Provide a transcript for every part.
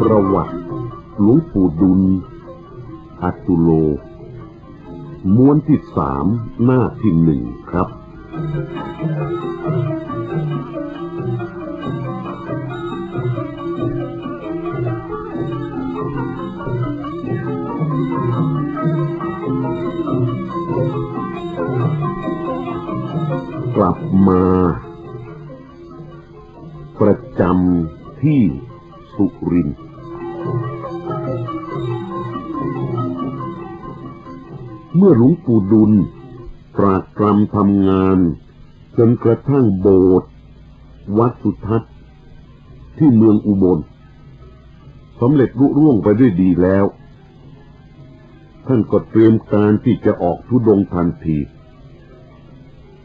ประวัติหลวงปู่ดุลอัตุโล ม้วนที่สามหน้าที่หนึ่งครับ มา ประจำที่สุรินทร์เมื่อหลวงปู่ดุลปราดกรำทำงาน จนกระทั่งโบสถ์วัดสุทัศน์ ที่เมืองอุบลสำเร็จรุ่ร่วงไปด้วยดีแล้ว ท่านก็เตรียมการที่จะออกทุดงทันที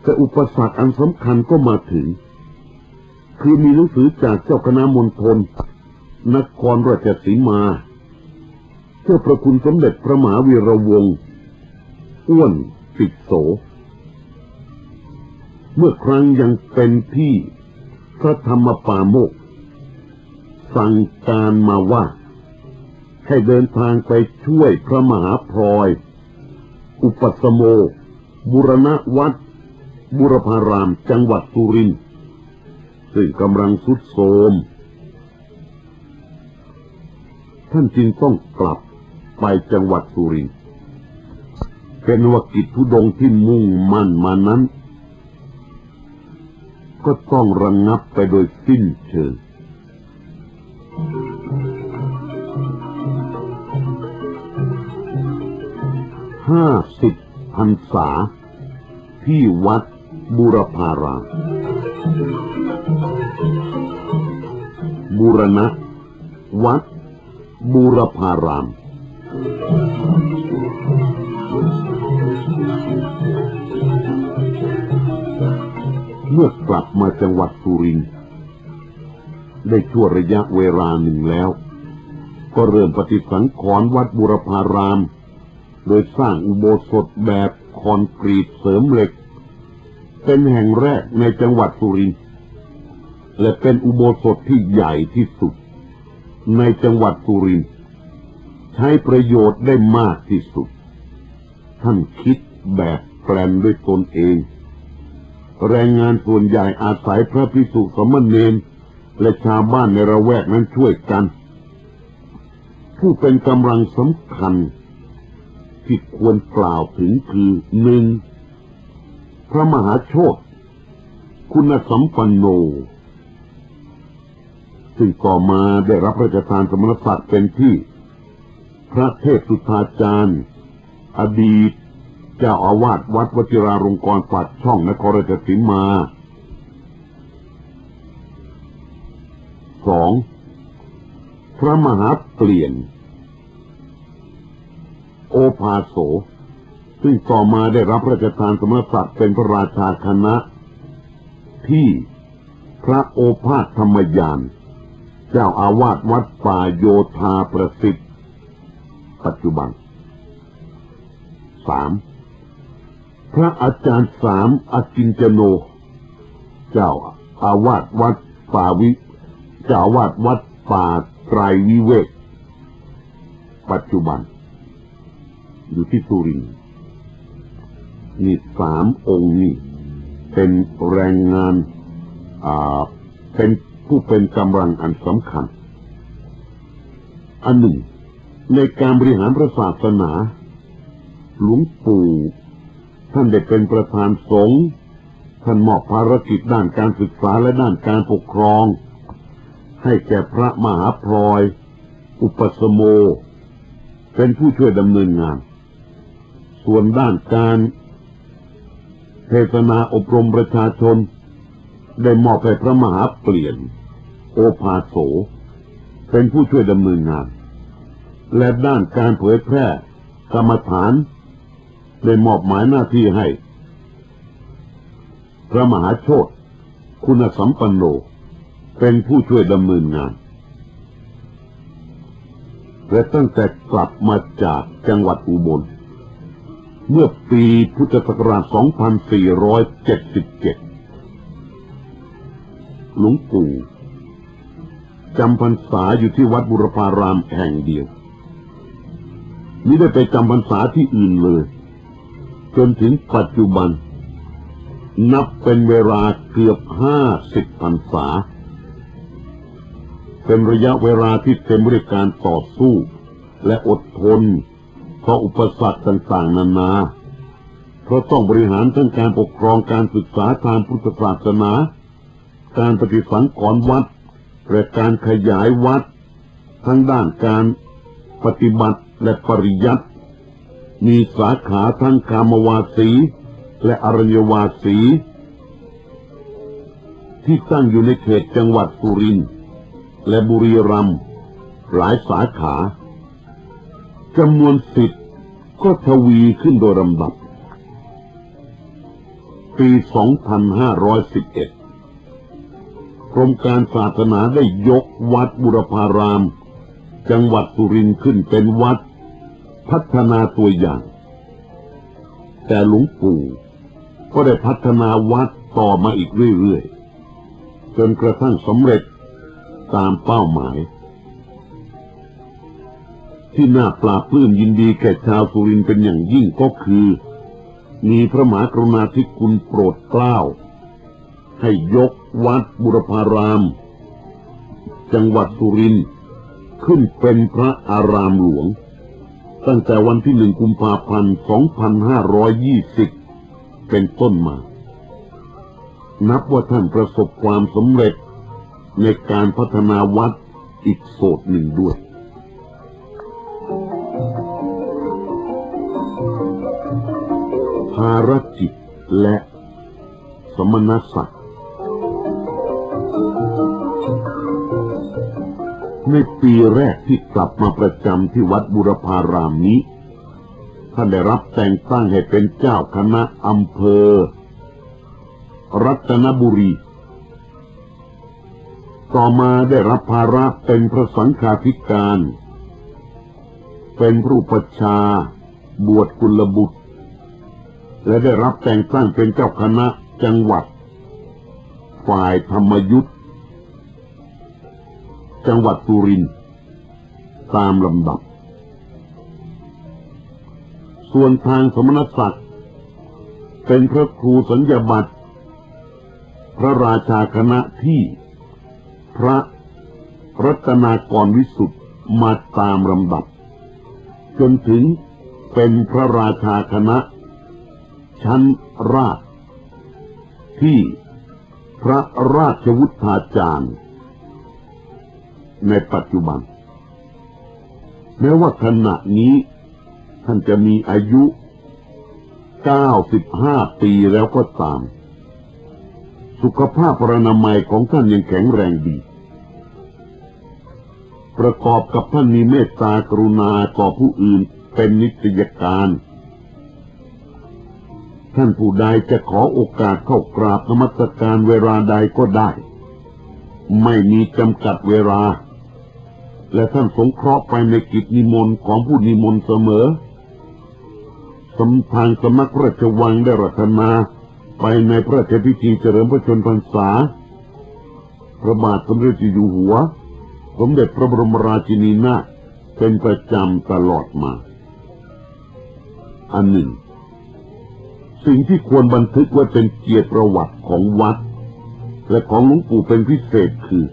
แต่อุปสรรคอันสำคัญก็มาถึง คือมีหนังสือจากเจ้าคณะมณฑลนครราชสีมาเจ้าประคุณสมเด็จพระมหาวีระวงศ์อ้วนปิดโส เมื่อครั้งยังเป็นที่พระธรรมปาโมก สั่งการมาว่า ให้เดินทางไปช่วยพระมหาพลอย อุปสมโม บุรณวัด บุรพาราม จังหวัดสุรินทร์ซึ่งกำลังสุดโทรมท่านจึงต้องกลับไปจังหวัดสุรินทร์เป็นวกิจทุดงที่มุ่งมั่นมานั้น ก็ต้องระงงับไปโดยสิ้นเชิงห้าสิบพรรษาที่วัด บุรพารามบูรณะ วัด บูรพาราม เมื่อกลับมาจังหวัดสุรินทร์ได้ชั่วระยะเวลาหนึ่งแล้ว ก็เริ่มปฏิสังขรณ์วัดบุรพาราม โดยสร้างอุโบสถแบบคอนกรีตเสริมเหล็ก เป็นแห่งแรกในจังหวัดสุรินทร์และเป็นอุโบสถที่ใหญ่ที่สุด ในจังหวัดสุรินทร์ใช้ประโยชน์ได้มากที่สุด ท่านคิดแบบแปลนด้วยตนเอง แรงงานส่วนใหญ่อาศัยพระพิสุสมณเณรและชาวบ้านในระแวกนั้นช่วยกัน ผู้เป็นกำลังสำคัญที่ควรกล่าวถึงคือหนึ่ง พระมหาโชตคุณสัมปันโน ซึ่งต่อมาได้รับพระราชทานสมณศักดิ์เป็นที่ พระเทพสุธาจารย์ อดีต เจ้าอาวาสวัดวชิราลงกรปากช่องนครราชสีมาสองพระมหาเปลี่ยน โอภาโส ซึ่งต่อมาได้รับพระราชทานสมณศักดิ์เป็นพระราชาคณะ ที่พระโอภาสธรรมยาน เจ้าอาวาสวัดป่าโยธาประสิทธิ์ ปัจจุบันสามพระอาจารย์สามอจินจโน เจ้าอาวาสวัดป่าวิเจ้าอาวาสวัดป่าไตรวิเวก ปัจจุบัน อยู่ที่สุรินทร์ นี่สามองค์นี่เป็นแรงงานอ่าเป็นผู้เป็นกำลังอันสำคัญ อันหนึ่ง ในการบริหารพระศาสนา หลวงปู่ท่านได้เป็นประธานสงฆ์ท่านมอบภารกิจด้านการศึกษาและด้านการปกครอง ให้แก่พระมหาพลอย อุปสมโม เป็นผู้ช่วยดำเนินงาน ส่วนด้านการ เทศนาอบรมประชาชน ได้มอบให้พระมหาเปลี่ยน โอภาโส เป็นผู้ช่วยดำเนินงาน และด้านการเผยแพร่กรรมฐาน ได้มอบหมายหน้าที่ให้ พระมหาโชตคุณสัมปันโน เป็นผู้ช่วยดำเนินงานและตั้งแต่กลับมาจากจังหวัดอุบล เมื่อปีพุทธศักราช 2477 หลวงปู่จำพรรษาอยู่ที่วัดบุรพารามแห่งเดียวไม่ได้ไปจำพรรษาที่อื่นเลย จนถึงปัจจุบัน นับเป็นเวลาเกือบห้าสิบพรรษา เป็นระยะเวลาที่เต็มบริการต่อสู้ และอดทน เพราะอุปสรรคต่างๆ นานา เพราะต้องบริหารทั้งการปกครองการศึกษาทางพุทธศาสนา การปฏิสังขรณ์วัดและการขยายวัด ทั้งด้านการปฏิบัติและปริยัติ มีสาขาทั้งคามวาสีและอรัญวาสี ที่ตั้งอยู่ในเขตจังหวัดสุรินทร์และบุรีรัมย์หลายสาขาจำนวนสิทธิ์ ก็ทวีขึ้นโดยลำดับ ปี 2511 กรมการศาสนาได้ยกวัดบุรพาราม จังหวัดสุรินทร์ขึ้นเป็นวัดพัฒนาตัวอย่าง แต่หลวงปู่ก็ได้พัฒนาวัดต่อมาอีกเรื่อยๆ จนกระทั่งสำเร็จตามเป้าหมาย ที่น่าปราบปลื้มยินดีแก่ชาวสุรินเป็นอย่างยิ่งก็คือ มีพระมหากรุณาธิคุณโปรดเกล้า ให้ยกวัดบุรพาราม จังหวัดสุรินขึ้นเป็นพระอารามหลวง ตั้งแต่วันที่หนึ่งกุมภาพันธ์2520 เป็นต้นมา นับว่าท่านประสบความสำเร็จในการพัฒนาวัดอีกโสดหนึ่งด้วย ภารกิจและสมณศักดิ์ในปีแรกที่กลับมาประจำที่วัดบุรพารามนี้ ท่านได้รับแต่งตั้งให้เป็นเจ้าคณะอำเภอ รัตนบุรี ต่อมาได้รับภาระเป็นพระสังฆาธิการ เป็นผู้ประชา บวชกุลบุตร และได้รับแต่งตั้งเป็นเจ้าคณะจังหวัด ฝ่ายธรรมยุทธจังหวัดสุรินตามลำดับ ส่วนทางสมณศักดิ์เป็นพระครูสัญญาบัตรพระราชาคณะที่พระรัตนากรวิสุทธ์มาตามลำดับ จนถึงเป็นพระราชาคณะ ชั้นราช ที่พระราชวุฒาจารย์ ในปัจจุบัน แม้ว่าขณะนี้ท่านจะมีอายุ 95 ปีแล้วก็ตาม สุขภาพพระนามัยของท่านยังแข็งแรงดี ประกอบกับท่านมีเมตตากรุณาต่อผู้อื่นเป็นนิสยการ ท่านผู้ใดจะขอโอกาสเข้ากราบนมัสการเวลาใดก็ได้ ไม่มีจำกัดเวลา และท่านสงเคราะห์ไปในกิจนิมนต์ของผู้นิมนต์เสมอสำทางสมัครพระราชวังได้รัตนาไปในพระราชพิธีเฉลิมพระชนพรรษา พระบาทสมเด็จอยู่หัว สมเด็จพระบรมราชินีนาถเป็นประจำตลอดมา อันหนึ่ง สิ่งที่ควรบันทึกไว้เป็นเกียรติประวัติของวัด และของหลวงปู่เป็นพิเศษคือ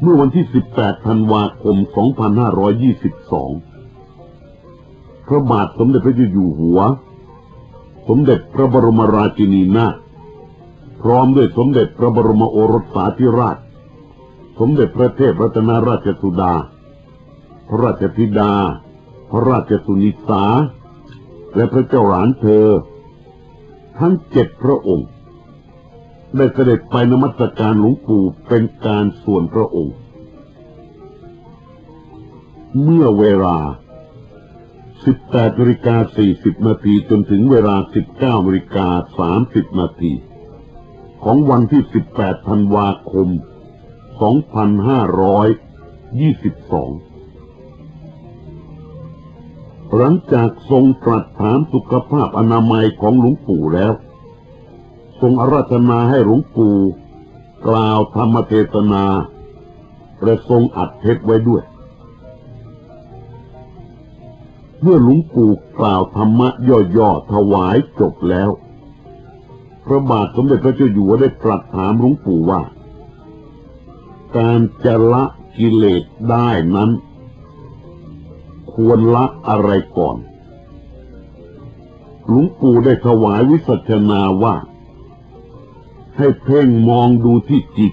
เมื่อวันที่ 18 ธันวาคม 2522 พระบาทสมเด็จพระเจ้าอยู่หัว สมเด็จพระบรมราชินีนาถพร้อมด้วยสมเด็จพระบรมโอรสสาธิราช สมเด็จพระเทพรัตนราชสุดา พระราชธิดา พระราชสุนิสา และพระเจ้าหลานเธอ ทั้งเจ็ดพระองค์ ได้เสด็จไปนมัสการหลวงปู่เป็นการส่วนพระองค์ เมื่อเวลา 18นาฬิกา40นาทีจนถึงเวลา 19นาฬิกา30นาทีของวันที่ 18 ธันวาคม 2522 หลังจากทรงตรัสถามสุขภาพอนามัยของหลวงปู่แล้ว ทรงอาราธนาให้หลวงปู่กล่าวธรรมเทศนาและทรงอัดเทปไว้ด้วย เมื่อหลวงปู่กล่าวธรรมะย่อๆถวายจบแล้ว พระบาทสมเด็จพระเจ้าอยู่หัวได้ตรัสถามหลวงปู่ว่า การจะละกิเลสได้นั้น ควรละอะไรก่อน หลวงปู่ได้ถวายวิสัชนาว่า ให้เพ่งมองดูที่จิต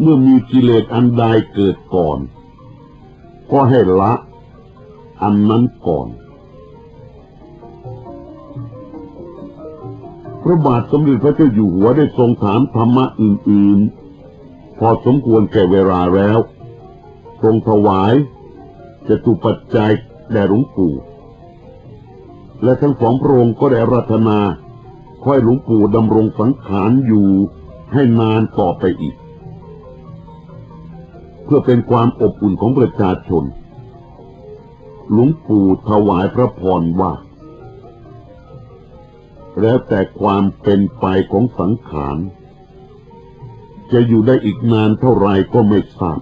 เมื่อมีกิเลสอันใดเกิดก่อน ก็ให้ละ อันนั้นก่อน พระบาทสมเด็จพระเจ้าอยู่หัวได้ทรงถามธรรมะอื่น ๆ พอสมควรแก่เวลาแล้วทรงถวาย จะตุปัจจัยแด่หลวงปู่ และทั้งสองพระองค์ก็ได้รัตนาค่อยหลวงปู่ดำรงสังขารอยู่ให้นานต่อไปอีก เพื่อเป็นความอบอุ่นของประชาชน หลวงปู่ถวายพระพรว่า แล้วแต่ความเป็นไปของสังขาร จะอยู่ได้อีกนานเท่าไรก็ไม่ทราบ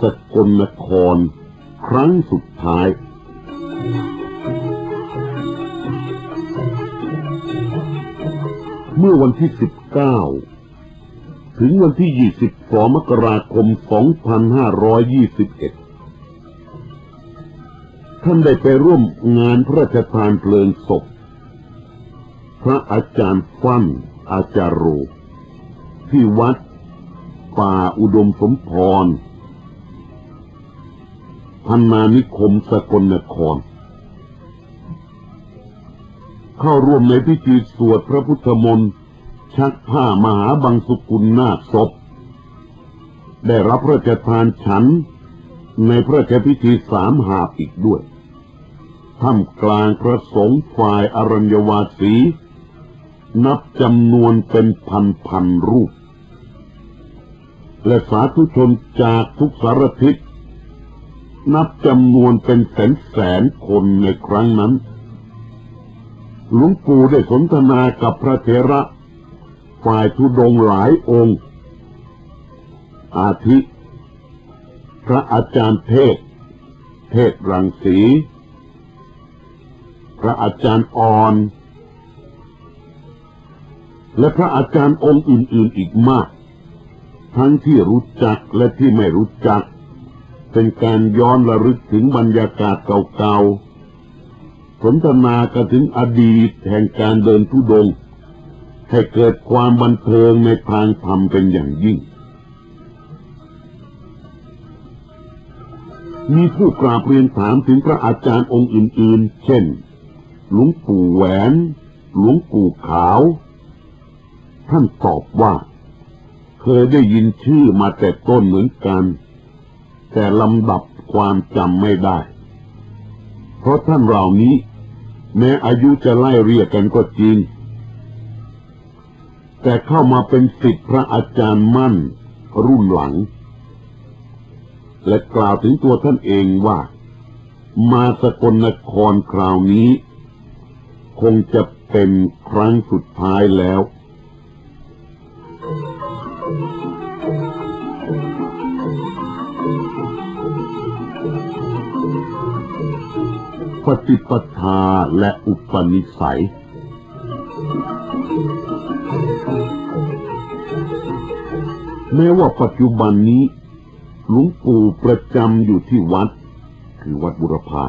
สกลนคร ครั้งสุดท้ายเมื่อวันที่ 19 ถึงวันที่ 22 มกราคม 2521 ท่านได้ไปร่วมงานพระราชทานเพลิงศพ พระอาจารย์ฟั่นอาจารโร ที่วัด ป่าอุดมสมพร พันนานิคมสกลนคร เข้าร่วมในพิธีสวดพระพุทธมนต์ชักผ้ามหาบังสุกุลนาคศพ ได้รับพระราชทานฉัน ในพระราชพิธีสามหาบอีกด้วยท่ามกลางพระสงฆ์ฝ่ายอรัญญวาสี นับจำนวนเป็นพันพันรูป และสาธุชนจากทุกสารทิศ นับจำนวนเป็นแสนแสนคนในครั้งนั้น หลวงปู่ได้สนทนากับพระเถระ ฝ่ายทุดงหลายองค์ อาทิ พระอาจารย์เทศ เทศรังสี พระอาจารย์อ่อน และพระอาจารย์องค์อื่นๆอีกมาก ทั้งที่รู้จักและที่ไม่รู้จัก เป็นการย้อนระลึกถึงบรรยากาศเก่าๆ สนทนากันถึงอดีตแห่งการเดินทุดง ให้เกิดความบันเทิงในทางธรรมเป็นอย่างยิ่ง มีผู้กราบเรียนถามถึงพระอาจารย์องค์อื่นๆ เช่น หลวงปู่แหวน หลวงปู่ขาว ท่านตอบว่า เคยได้ยินชื่อมาแต่ต้นเหมือนกัน แต่ลำดับความจำไม่ได้ เพราะท่านเหล่านี้ แม้อายุจะไล่เรียกกันก็จริง แต่เข้ามาเป็นสิทธิพระอาจารย์มั่นรุ่นหลัง และกล่าวถึงตัวท่านเองว่า มาสกลนครคราวนี้ คงจะเป็นครั้งสุดท้ายแล้ว ปฏิปทาและอุปนิสัย แม้ว่าปัจจุบันนี้หลวงปู่ประจำอยู่ที่วัด คือวัดบุรพา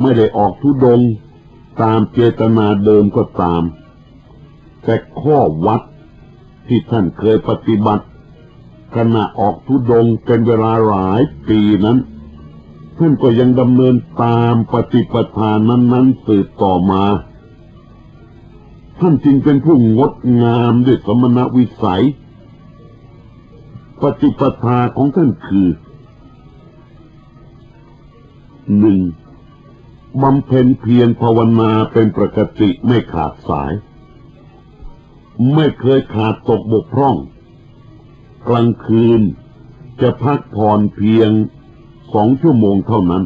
ไม่ได้ออกทุดงตามเจตนาเดิมก็ตาม แต่ข้อวัดที่ท่านเคยปฏิบัติขณะออกทุดงเป็นเวลาหลายปีนั้น ท่านก็ยังดำเนินตามปฏิปทานนั้นๆสืบต่อมา ท่านจึงเป็นผู้งดงามด้วยสมณวิสัย ปฏิปทาของท่านคือหนึ่งบำเพ็ญเพียรภาวนาเป็นปกติไม่ขาดสาย ไม่เคยขาดตกบกพร่อง กลางคืนจะพักผ่อนเพียง สองชั่วโมงเท่านั้น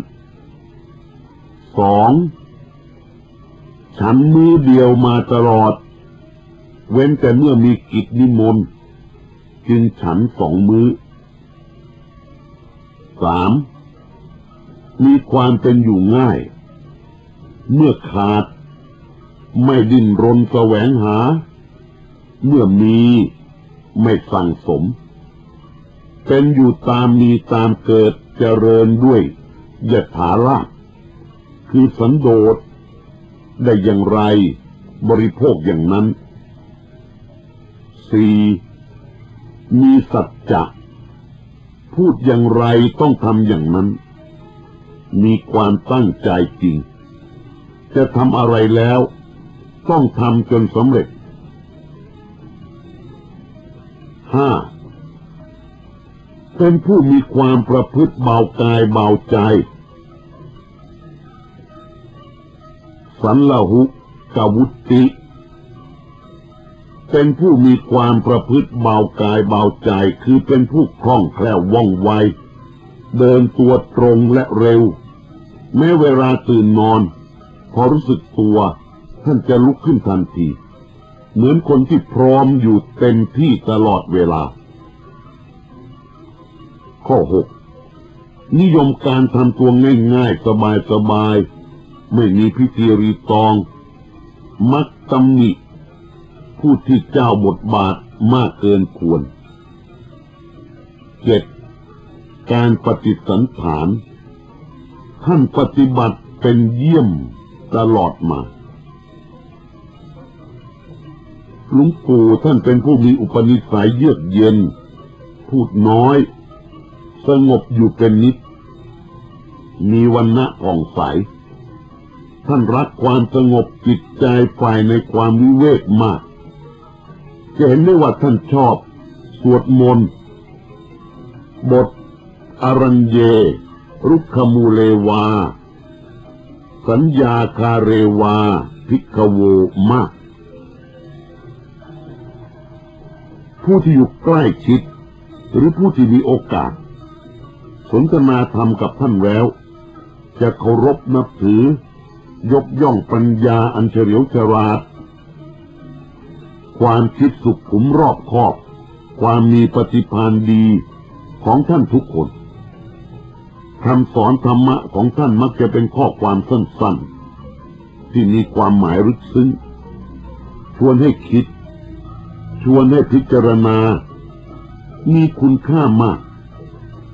สองฉันมือเดียวมาตลอด เว้นแต่เมื่อมีกิจนิมนต์จึงฉันสองมือ้อสามมีความเป็นอยู่ง่าย เมื่อขาด ไม่ดิ้นรนแสวงหา เมื่อมีไม่สั่งสม เป็นอยู่ตามมีตามเกิด เจริญด้วยยถาลาคือสันโดษได้อย่างไรบริโภคอย่างนั้นสี่มีสัจจะพูดอย่างไรต้องทำอย่างนั้น มีความตั้งใจจริง จะทำอะไรแล้ว ต้องทำจนสำเร็จห้า เป็นผู้มีความประพฤติเบากายเบาใจ สันลหุกวุติ เป็นผู้มีความประพฤติเบากายเบาใจ คือเป็นผู้คล่องแคล่วว่องไว เดินตัวตรงและเร็ว แม้เวลาตื่นนอน พอรู้สึกตัว ท่านจะลุกขึ้นทันที เหมือนคนที่พร้อมอยู่เต็มที่ตลอดเวลา ข้อหกนิยมการทำตัวง่ายๆ สบายๆ ไม่มีพิธีรีตอง มักตำหนิผู้ที่เจ้าบทบาทมากเกินควรเจ็ดการปฏิสันฐาน ท่านปฏิบัติเป็นเยี่ยมตลอดมาหลวงปู่ท่านเป็นผู้มีอุปนิสัยเยือกเย็น พูดน้อย สงบอยู่เป็นนิด มีวันณะผ่องใส ท่านรักความสงบจิตใจฝ่ายในความวิเวกมาก จะเห็นได้ว่าท่านชอบ สวดมนต์ บทอรัญเย รุกขมูเลวา สัญญาคาเรวา พิกโวมาก ผู้ที่อยู่ใกล้ชิดหรือผู้ที่มีโอกาส สนทนาธรรมกับท่านแล้ว จะเคารพนับถือ ยกย่องปัญญาอันเฉลียวฉลาด ความคิดสุขุมรอบคอบ ความมีปฏิภาณดีของท่านทุกคนคำสอนธรรมะของท่านมักจะเป็นข้อความสั้นๆ ที่มีความหมายลึกซึ้ง ชวนให้คิด ชวนให้พิจารณา มีคุณค่ามาก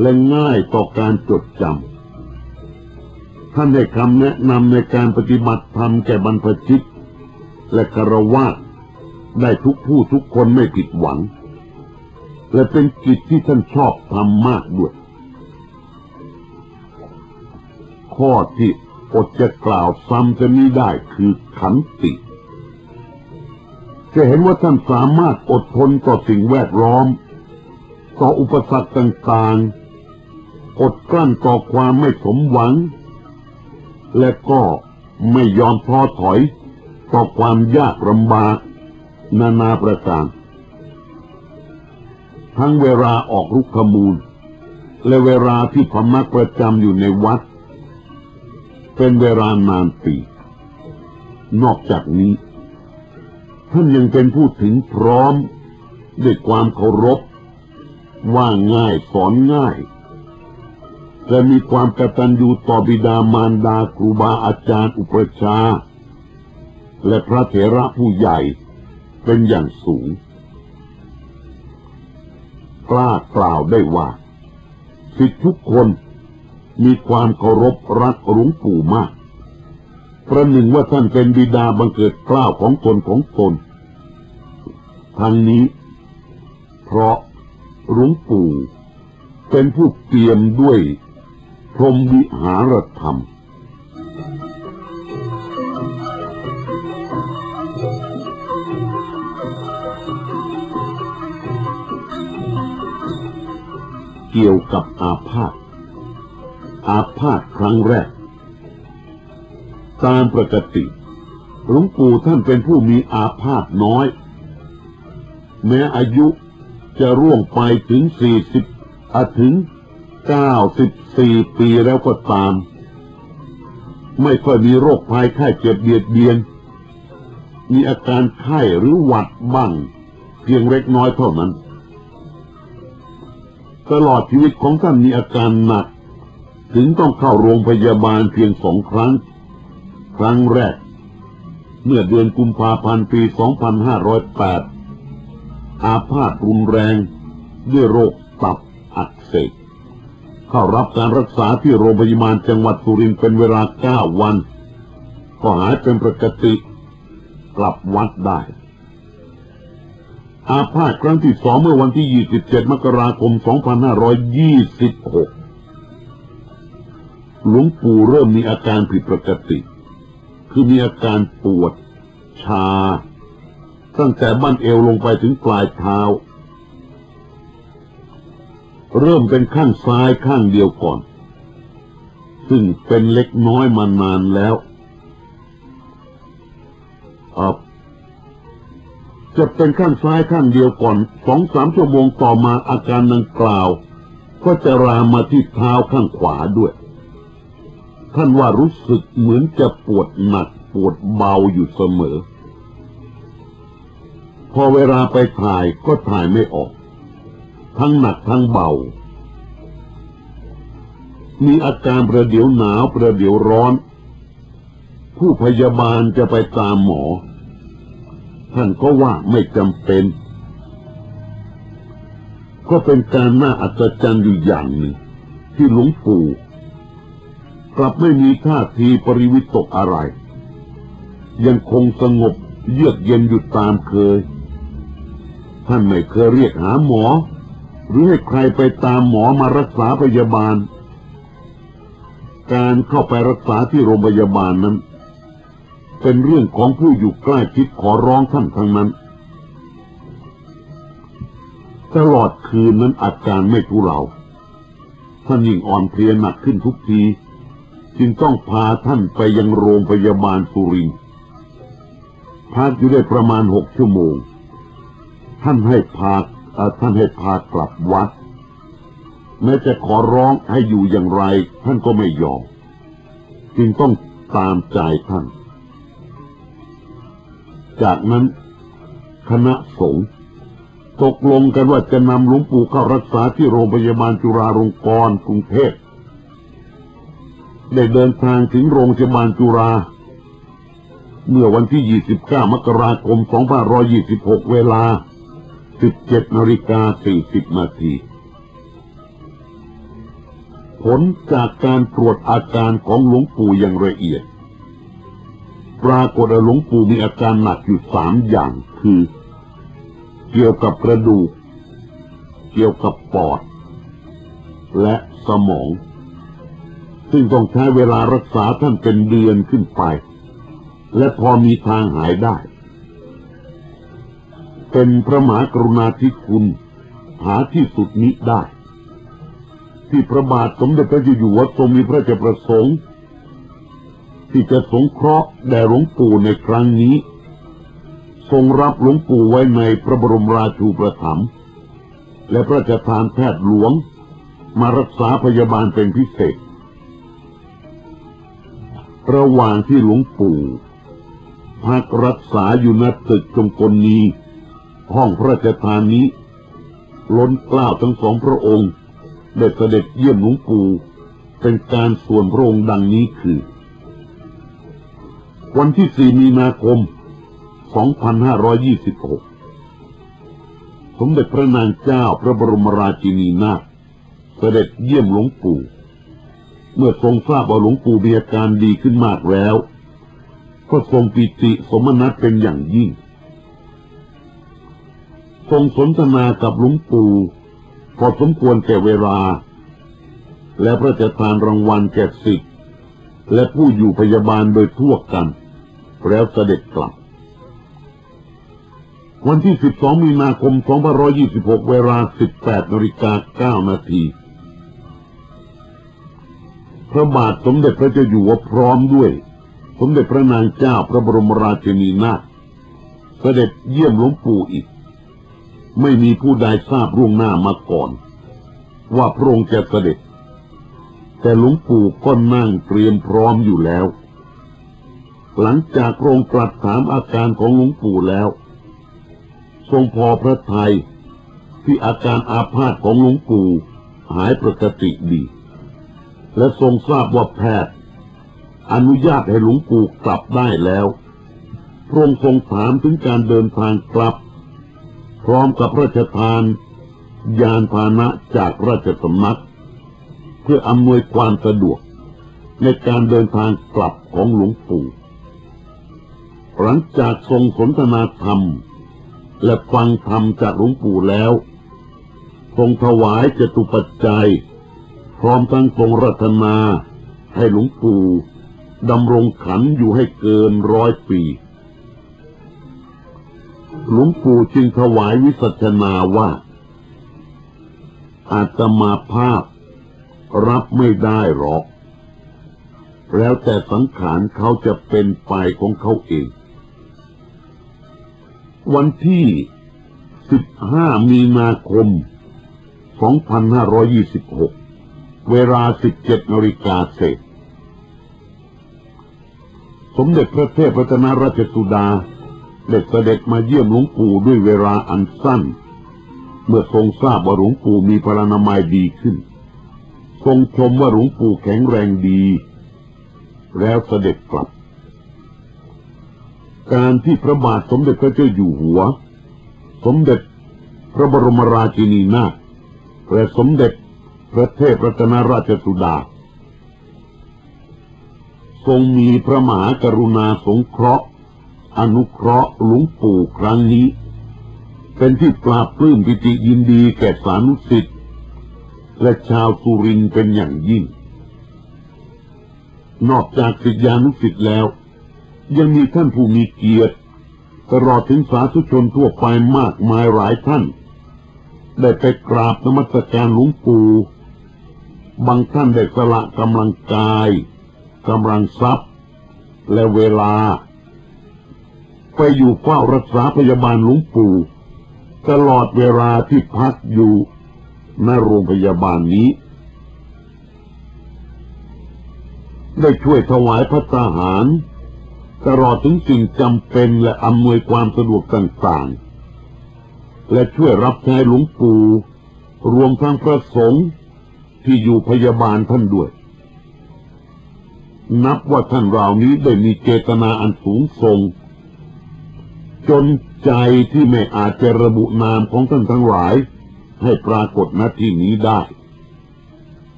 และง่ายต่อการจดจำท่านได้คำแนะนำในการปฏิบัติธรรมแก่บรรพชิต และกระวาดได้ทุกผู้ทุกคนไม่ผิดหวัง และเป็นกิจที่ท่านชอบทำมากด้วย ข้อที่อดจะกล่าวซ้ำจะไม่ได้คือขันติ จะเห็นว่าท่านสามารถอดทนต่อสิ่งแวดล้อม ต่ออุปสรรคต่าง อดกลั้นต่อความไม่สมหวัง และก็ไม่ยอมท้อถอยต่อความยากลำบากนานาประการ ทั้งเวลาออกรุกขมูล และเวลาที่พมักประจำอยู่ในวัด เป็นเวลานานปี นอกจากนี้ ท่านยังเป็นผู้ถึงพร้อมด้วยความเคารพว่าง่ายสอนง่าย และมีความกตัญญูต่อบิดามารดาครูบาอาจารย์อุปชา และพระเถระผู้ใหญ่เป็นอย่างสูง กล้ากล่าวได้ว่าสิทธิทุกคนมีความเคารพรักหลวงปู่มาก ประหนึ่งว่าท่านเป็นบิดาบังเกิดกล้าวของตนของตนทั้งนี้ เพราะหลวงปู่เป็นผู้เตรียมด้วย พรมวิหารธรรมพกี่ยวกับอาพาธอาพาธครั้งแรก ตามปกติหลวงปู่ท่านเป็นผู้มีอาพาธน้อย แม้อายุจะร่วงไปถึงสี่สิบถึง เก้าสิบสี่ปีแล้วก็ตาม ไม่ค่อยมีโรคภัยไข้เจ็บเบียดเบียน มีอาการไข้หรือหวัดบ้างเพียงเล็กน้อยเท่านั้น ตลอดชีวิตของท่านมีอาการหนัก ถึงต้องเข้าโรงพยาบาลเพียงสองครั้ง ครั้งแรก เมื่อเดือนกุมภาพันธ์ปี 2508 อาพาธรุนแรงด้วยโรคตับอักเสบ เข้ารับการรักษาที่โรงพยาบาลจังหวัดสุรินทร์เป็นเวลาเก้าวัน ก็หายเป็นปกติ กลับวัดได้ อาพาธครั้งที่สองเมื่อวันที่ 27 มกราคม 2526 หลวงปู่เริ่มมีอาการผิดปกติ คือมีอาการปวด ชา ตั้งแต่บั้นเอวลงไปถึงปลายเท้า เริ่มเป็นข้างซ้ายข้างเดียวก่อน ซึ่งเป็นเล็กน้อยมานานแล้วจะเป็นข้างซ้ายข้างเดียวก่อนสองสามชั่วโมงต่อมาอาการดังกล่าว ก็จะรามมาที่เท้าข้างขวาด้วย ท่านว่ารู้สึกเหมือนจะปวดหนักปวดเบาอยู่เสมอ พอเวลาไปถ่ายก็ถ่ายไม่ออก ทั้งหนักทั้งเบา มีอาการประเดี๋ยวหนาวประเดี๋ยวร้อน ผู้พยาบาลจะไปตามหมอ ท่านก็ว่าไม่จำเป็น ก็เป็นการน่าอัศจรรย์อยู่อย่างหนึ่ง ที่หลวงปู่กลับไม่มีท่าทีปริวิตกอะไร ยังคงสงบเยือกเย็นอยู่ตามเคย ท่านไม่เคยเรียกหาหมอ หรือให้ใครไปตามหมอมารักษาพยาบาล การเข้าไปรักษาที่โรงพยาบาลนั้น เป็นเรื่องของผู้อยู่ใกล้ชิดขอร้องท่านทั้งนั้น ตลอดคืนนั้นอาการไม่ทุเลาท่านยิ่งอ่อนเพลียหนักขึ้นทุกที จึงต้องพาท่านไปยังโรงพยาบาลสุรินพักอยู่ได้ประมาณหกชั่วโมง ท่านให้พา ท่านให้พากลับวัด แม้จะขอร้องให้อยู่อย่างไร ท่านก็ไม่ยอม จึงต้องตามใจท่าน จากนั้นคณะสงฆ์ตกลงกันว่าจะนำหลวงปู่เข้ารักษาที่โรงพยาบาลจุฬาลงกรณ์กรุงเทพได้เดินทางถึงโรงพยาบาลจุฬาเมื่อวันที่ 29 มกราคม 2526 เวลา 17นาฬิกา40นาทีผลจากการตรวจอาการของหลวงปู่อย่างละเอียด ปรากฏว่าหลวงปู่มีอาการหนักอยู่สามอย่างคือ เกี่ยวกับกระดูก เกี่ยวกับปอด และสมอง ซึ่งต้องใช้เวลารักษาท่านเป็นเดือนขึ้นไป และพอมีทางหายได้ เป็นพระมหากรุณาธิคุณ หาที่สุดนี้ได้ ที่พระบาทสมเด็จพระเจ้าอยู่หัวทรงมีพระเจ้าประสงค์ ที่จะสงเคราะห์แด่หลวงปู่ในครั้งนี้ ทรงรับหลวงปู่ไว้ในพระบรมราชูประถมและพระราชทานแพทย์หลวง มารักษาพยาบาลเป็นพิเศษ ระหว่างที่หลวงปู่พักรักษาอยู่ณตึกจงกลนี้ ห้องพระราชทานนี้ ล้นกล้าวทั้งสองพระองค์ได้เสด็จเยี่ยมหลวงปู่เป็นการส่วนพระองค์ดังนี้คือ วันที่4มีนาคม 2526 สมเด็จพระนางเจ้าพระบรมราชินีนาถเสด็จเยี่ยมหลวงปู่ เมื่อทรงทราบว่าหลวงปู่มีอาการดีขึ้นมากแล้ว ก็ทรงปิติสมนัตเป็นอย่างยิ่ง ทรงสนทนากับหลวงปู่พอสมควรแก่เวลา และพระราชทานรางวัลแก่สิทธิ์และผู้อยู่พยาบาลโดยทั่วกัน แล้วเสด็จกลับ วันที่ 12 มีนาคม 2526 เวลา 18นาฬิกา9นาทีพระบาทสมเด็จพระเจ้าอยู่หัวพร้อมด้วย สมเด็จพระนางเจ้าพระบรมราชินีนาถเสด็จเยี่ยมหลวงปู่อีก ไม่มีผู้ใดทราบร่วงหน้ามาก่อน ว่าพระองค์จะเสด็จ แต่หลวงปู่ก็นั่งเตรียมพร้อมอยู่แล้ว หลังจากพระองค์ตรัสถามอาการของหลวงปู่แล้ว ทรงพอพระทัยที่อาการอาพาธของหลวงปู่หายปกติดี และทรงทราบว่าแพทย์ อนุญาตให้หลวงปู่กลับได้แล้วพระองค์ทรงถามถึงการเดินทางกลับ พร้อมกับราชทาน ยานพาหนะจากราชสำนัก เพื่ออำนวยความสะดวก ในการเดินทางกลับของหลวงปู่ หลังจากทรงสนทนาธรรม และฟังธรรมจากหลวงปู่แล้ว ทรงถวายจตุปัจจัย พร้อมทั้งทรงรัตนาให้หลวงปู่ดำรงขันอยู่ให้เกินร้อยปี หลวงปู่จึงถวายวิสัชนาว่า อาตมาภาพรับไม่ได้หรอก แล้วแต่สังขารเขาจะเป็นไปของเขาเอง วันที่ 15 มีนาคม 2526 เวลา 17นาฬิกาเศษ สมเด็จพระเทพรัตนราชสุดา เด็กเสด็จมาเยี่ยมหลวงปู่ด้วยเวลาอันสั้น เมื่อทรงทราบว่าหลวงปู่มีพลานามัยดีขึ้น ทรงชมว่าหลวงปู่แข็งแรงดี แล้วเสด็จกลับ การที่พระบาทสมเด็จพระเจ้าอยู่หัว สมเด็จพระบรมราชินีนาถและสมเด็จพระเทพรัตนราชสุดา ทรงมีพระมหากรุณาสงเคราะห์ อนุเคราะห์หลวงปู่ครั้งนี้ เป็นที่ปราบปลื้มปิติยินดีแก่สานุสิทธิ์และชาวสุรินเป็นอย่างยิ่ง นอกจากศิษยานุสิทธิ์แล้ว ยังมีท่านผู้มีเกียรติตลอดถึงสาธุชนทั่วไปมากมายหลายท่าน ได้ไปกราบนมัสการหลวงปู่บางท่านได้สละกำลังกายกำลังทรัพย์ และเวลา ไปอยู่เฝ้ารักษาพยาบาลหลวงปู่ ตลอดเวลาที่พักอยู่ในโรงพยาบาลนี้ ได้ช่วยถวายพระทหาร ตลอดถึงสิ่งจำเป็นและอำนวยความสะดวกต่างๆ และช่วยรับใช้หลวงปู่ รวมทั้งพระสงฆ์ที่อยู่พยาบาลท่านด้วย นับว่าท่านเหล่านี้ได้มีเจตนาอันสูงส่ง จนใจที่ไม่อาจจะระบุนามของท่านทั้งหลาย ให้ปรากฏณที่นี้ได้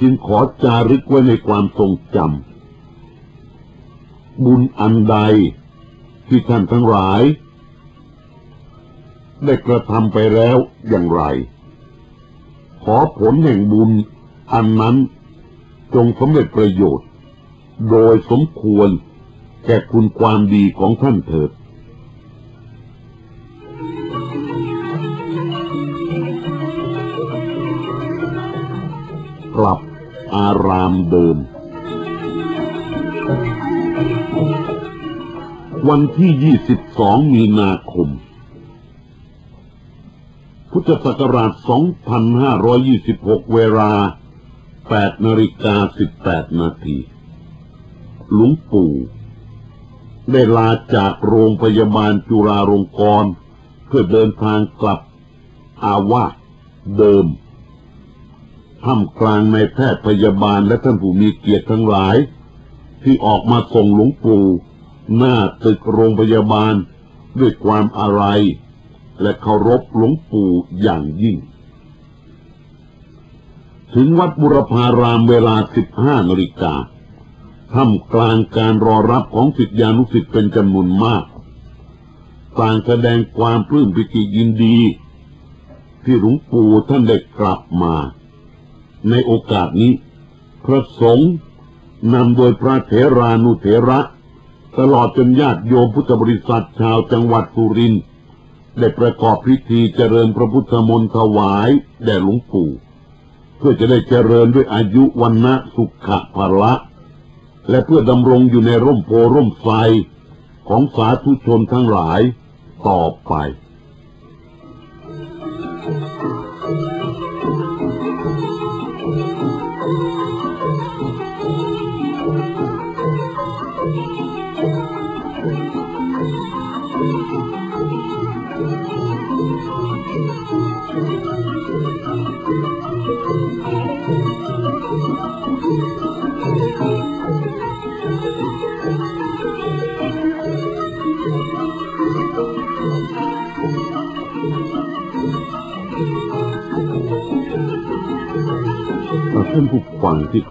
จึงขอจารึกไว้ในความทรงจำบุญอันใดที่ท่านทั้งหลาย ได้กระทำไปแล้วอย่างไร ขอผลแห่งบุญอันนั้นจงสำเร็จประโยชน์ โดยสมควรแก่คุณความดีของท่านเถิด กลับอารามเดิม วันที่ 22 มีนาคม พุทธศักราช 2526 เวลา 8 นาฬิกา 18 นาทีหลวงปู่ได้ลาจากโรงพยาบาลจุฬาลงกรณ์เพื่อเดินทางกลับอาวาสเดิม ท่ามกลางในแพทย์พยาบาลและท่านผู้มีเกียรติทั้งหลาย ที่ออกมาส่งหลวงปู่หน้าตึกโรงพยาบาลด้วยความอาลัยและเคารพหลวงปู่อย่างยิ่ง ถึงวัดบุรพารามเวลา 15นาฬิกาท่ามกลางการรอรับของศิษยานุศิษย์เป็นจำนวนมาก ต่างแสดงความปลื้มปิติยินดี ที่หลวงปู่ท่านได้กลับมา ในโอกาสนี้ พระสงฆ์นำโดยพระเถรานุเถระ ตลอดจนญาติโยมพุทธบริษัทชาวจังหวัดสุรินทร์ได้ประกอบพิธีเจริญพระพุทธมนต์ถวายแด่หลวงปู่ เพื่อจะได้เจริญด้วยอายุวันนะสุขภาละ และเพื่อดำรงอยู่ในร่มโพร่มไทรของสาธุชนทั้งหลายต่อไป ท่านผู้ฟังที่